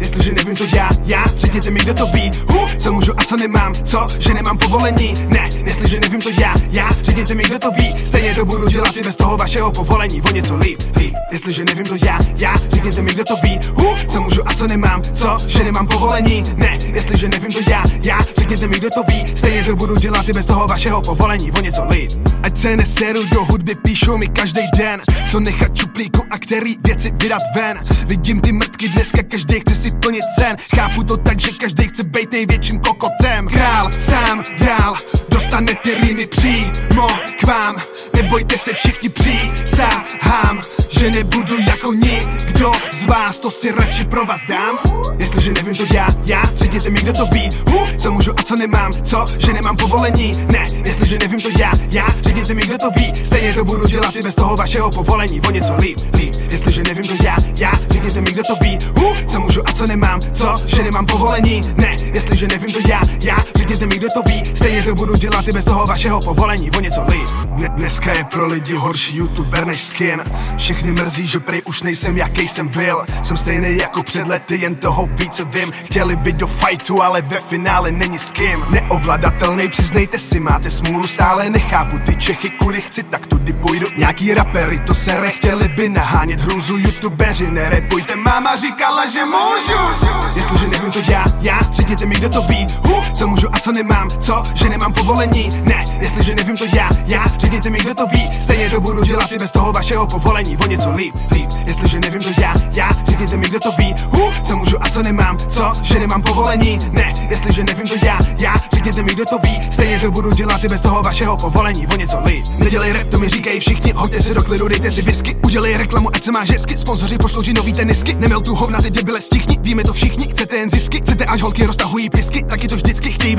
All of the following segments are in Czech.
Jestliže nevím to já, já, řekněte mi, kdo to ví. Hu, co můžu a co nemám, co, že nemám povolení? Ne, jestliže nevím to já, já, řekněte mi, kdo to ví. Stejně to budu dělat i bez toho vašeho povolení. O něco líp, líp, jestliže nevím to já, já, řekněte mi, kdo to ví. Hu, co můžu a co nemám, co, že nemám povolení? Ne, jestliže nevím to já, já, řekněte mi, kdo to ví. Stejně to budu dělat i bez toho vašeho povolení. O něco líp. Ať se neseru do hudby, píšou mi každý den. Co nechat čuplíku a který věci vydat ven. Vidím ty mrtky dneska, každý chce si plnit cen Chápu to tak, že každý chce být největším kokotem. Král sám dál, dostane ty rýmy přímo k vám Nebojte se všichni přísahám Že nebudu jako nikdo z vás, to si radši pro vás dám? Jestliže nevím to já, já, řekněte mi kdo to ví. Hu, Co můžu a co nemám, co, že nemám povolení? Ne, jestliže nevím to já, já, řekněte mi kdo to ví. Stejně to budu dělat i bez toho vašeho povolení. O něco líp, líp, jestliže nevím to já, já, řekněte mi kdo to ví. Hu, Co můžu a co nemám, co, že nemám povolení? Ne, jestliže nevím to já, já, řekněte mi kdo to ví. Stejně to budu dělat i bez toho vašeho povolení. O něco líp Dneska je pro lidi horší youtuber než skin. Všechny mrzí, že prej už nejsem jaký jsem byl. Jsem stejný jako před lety, jen toho více vím. Chtěli být do fightu, ale ve finále není s kým. Neovladatelný, přiznejte si, máte smůlu stále Nechápu ty Čechy, kudy chci, tak tudy půjdu. Nějaký rapery to se chtěli by nahánět hrůzu. Youtubeři nerepujte, máma říkala, že můžu. Jestliže nevím to já, já, řekněte mi, kdo to ví. Hu, co můžu a co nemám, co, že nemám povolení? Ne, jestliže nevím to já, já, řekněte mi, kdo to ví. Stejně to budu dělat i bez toho vašeho povolení. O něco líp, líp, jestliže nevím to já, já, řekněte mi, kdo to ví. Hu, co můžu a co nemám, co, že nemám povolení? Ne, jestliže nevím to já, já, řekněte mi, kdo to ví. Stejně to budu dělat i bez toho vašeho povolení. O něco líp, nedělej rap, to mi říkají všichni. Hoďte si do klidu, dejte si whisky, udělej reklamu, ať se máš hezky Sponzoři pošlou ti nový tenisky, nemil tu hovna, ty debile stichni. Víme to všichni, chcete jen zisky, chcete až holky roztahují pisky Taky to chtějí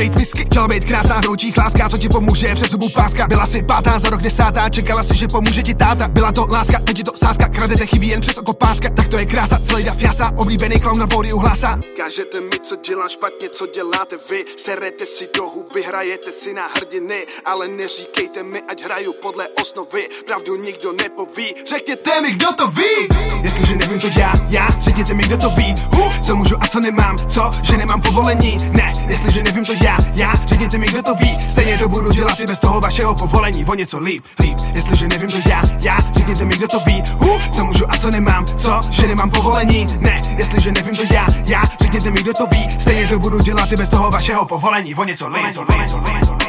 být misky, chtěla být krásná hroučí chláska, co ti pomůže přes zubu páska. Byla si pátá za rok desátá, čekala si, že pomůže ti táta. Byla to láska, teď je to sáska, kradete chybí jen přes oko páska. Tak to je krása, celý dav jasa, oblíbený clown na pódiu hlasa Kážete mi, co dělám špatně, co děláte vy? Serete si do huby, hrajete si na hrdiny Ale neříkejte mi, ať hraju podle osnovy. Pravdu nikdo nepoví, řekněte mi, kdo to ví. Jestliže nevím to já, já, řekněte mi, kdo to ví. Hu, co můžu a co nemám, co, že nemám povolení? Ne, jestliže nevím to já, já, řekněte mi, kdo to ví. Stejně to budu dělat i bez toho vašeho povolení. O něco líp, líp, jestliže nevím to já, já, řekněte mi, kdo to ví. Hu, co můžu a co nemám, co, že nemám povolení? Ne, jestliže nevím to já, já, řekněte mi, kdo to ví. Stejně to budu dělat i bez toho vašeho povolení. O něco líp, o něco líp, o něco líp.